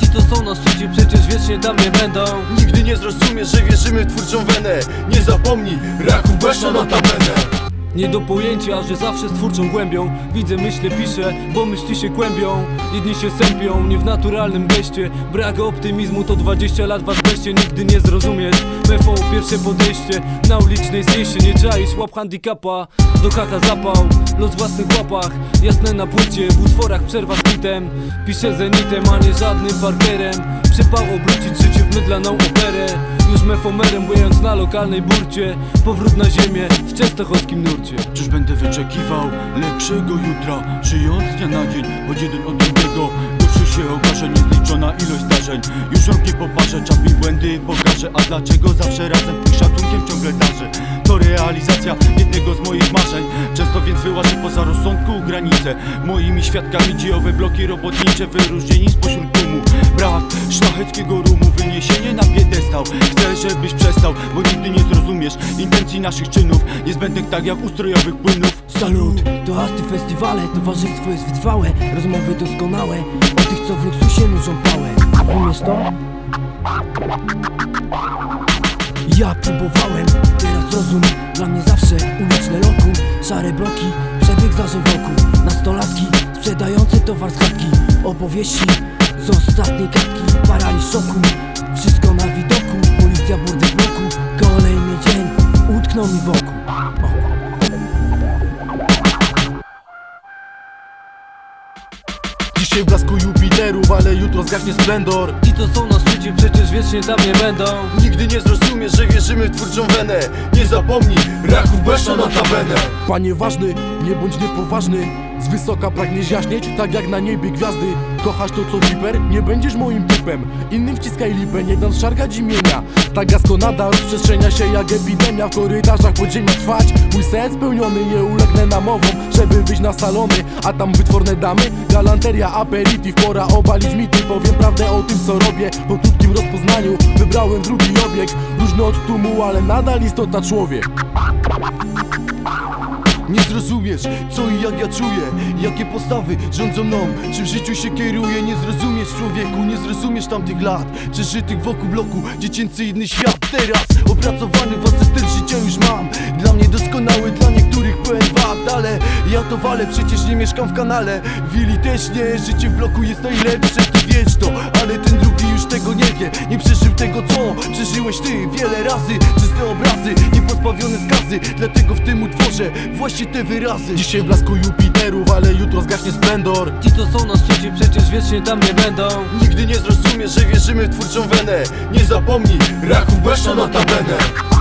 Ci co są na szczycie przecież wiecznie tam nie będą. Nigdy nie zrozumiesz, że wierzymy w twórczą wenę. Nie zapomnij, raku besza na tabenę Nie do pojęcia, że zawsze z twórczą głębią. Widzę, myślę, piszę, bo myśli się kłębią. Jedni się sępią, nie w naturalnym geście. Brak optymizmu to 20 lat was beście Nigdy nie zrozumiesz MFO pierwsze podejście. Na ulicznej zjeście nie czaisz Łap handicapa, do kaka zapał. Los w własnych łapach, jasne na płycie. W utworach przerwa z bitem Piszę zenitem, a nie żadnym parkerem. Przypał obrócić życie w mydlaną operę Już mefomerem bujając na lokalnej burcie. Powrót na ziemię w częstochowskim nurcie. Czyż będę wyczekiwał lepszego jutra? Żyjąc dnia na dzień, choć jeden od drugiego Gorszy się okaże niezliczona ilość zdarzeń. Już rok nie poparzę, czas mi błędy pokaże. A dlaczego zawsze razem i szacunkiem ciągle darzę? To realizacja jednego z moich marzeń. Często więc wyłażę poza rozsądku granice. Moimi świadkami dziejowe bloki robotnicze Wyróżnieni spośród tłumu Brak szlacheckiego rumu, wyniesienie na piedestał. Chcę, żebyś przestał, bo nigdy nie zrozumiesz Intencji naszych czynów, niezbędnych tak jak ustrojowych płynów. Salut, toasty, festiwale, towarzystwo jest wytrwałe Rozmowy doskonałe, o tych co w luksusie nużą pałę. Rozumiesz to? Ja próbowałem, teraz rozum. Dla mnie zawsze uliczne lokum Szare bloki, przebieg zdarzeń wokół. Nastolatki, sprzedające towar z chatki. Opowieści z ostatniej kartki Paraliż szoku, na widoku Policja burdy w bloku. Kolejny dzień, utknął mi wokół Dzisiaj w blasku Jupiterów, ale jutro zgaśnie splendor. Ci co są na szczycie przecież wiecznie tam nie będą. Nigdy nie zrozumiesz, że wierzymy w twórczą wenę. Nie zapomnij, raku besza na tabenę Panie ważny, nie bądź niepoważny Z wysoka pragniesz jaśnieć, tak jak na niebie gwiazdy. Kochasz to co hiper, nie będziesz moim typem. Innym wciskaj lipę, nie dam szargać imienia. Ta gaskonada rozprzestrzenia się jak epidemia. W korytarzach podziemia trwać. Mój sen spełniony, nie ulegnę namowom Żeby wyjść na salony, a tam wytworne damy Galanteria, aperitif, pora obalić mity Powiem prawdę o tym co robię. Po krótkim rozpoznaniu wybrałem drugi obieg Różny od tłumu, ale nadal istota człowiek Nie zrozumiesz, co i jak ja czuję Jakie postawy rządzą mną Czy w życiu się kieruję. Nie zrozumiesz człowieku, nie zrozumiesz tamtych lat Przeżytych wokół bloku, dziecięcy inny świat. Teraz opracowany własny styl ja to walę, przecież nie mieszkam w kanale. Willi też nie, życie w bloku jest najlepsze Ty wiesz to, ale ten drugi już tego nie wie Nie przeżył tego co przeżyłeś ty wiele razy. Czyste obrazy, niepozbawione skazy. Dlatego w tym utworze właśnie te wyrazy. Dzisiaj blasku Jupiterów, ale jutro zgaśnie splendor. Ci co są na szczycie przecież wiecznie tam nie będą. Nigdy nie zrozumiesz, że wierzymy w twórczą wenę. Nie zapomnij, besza na tabenę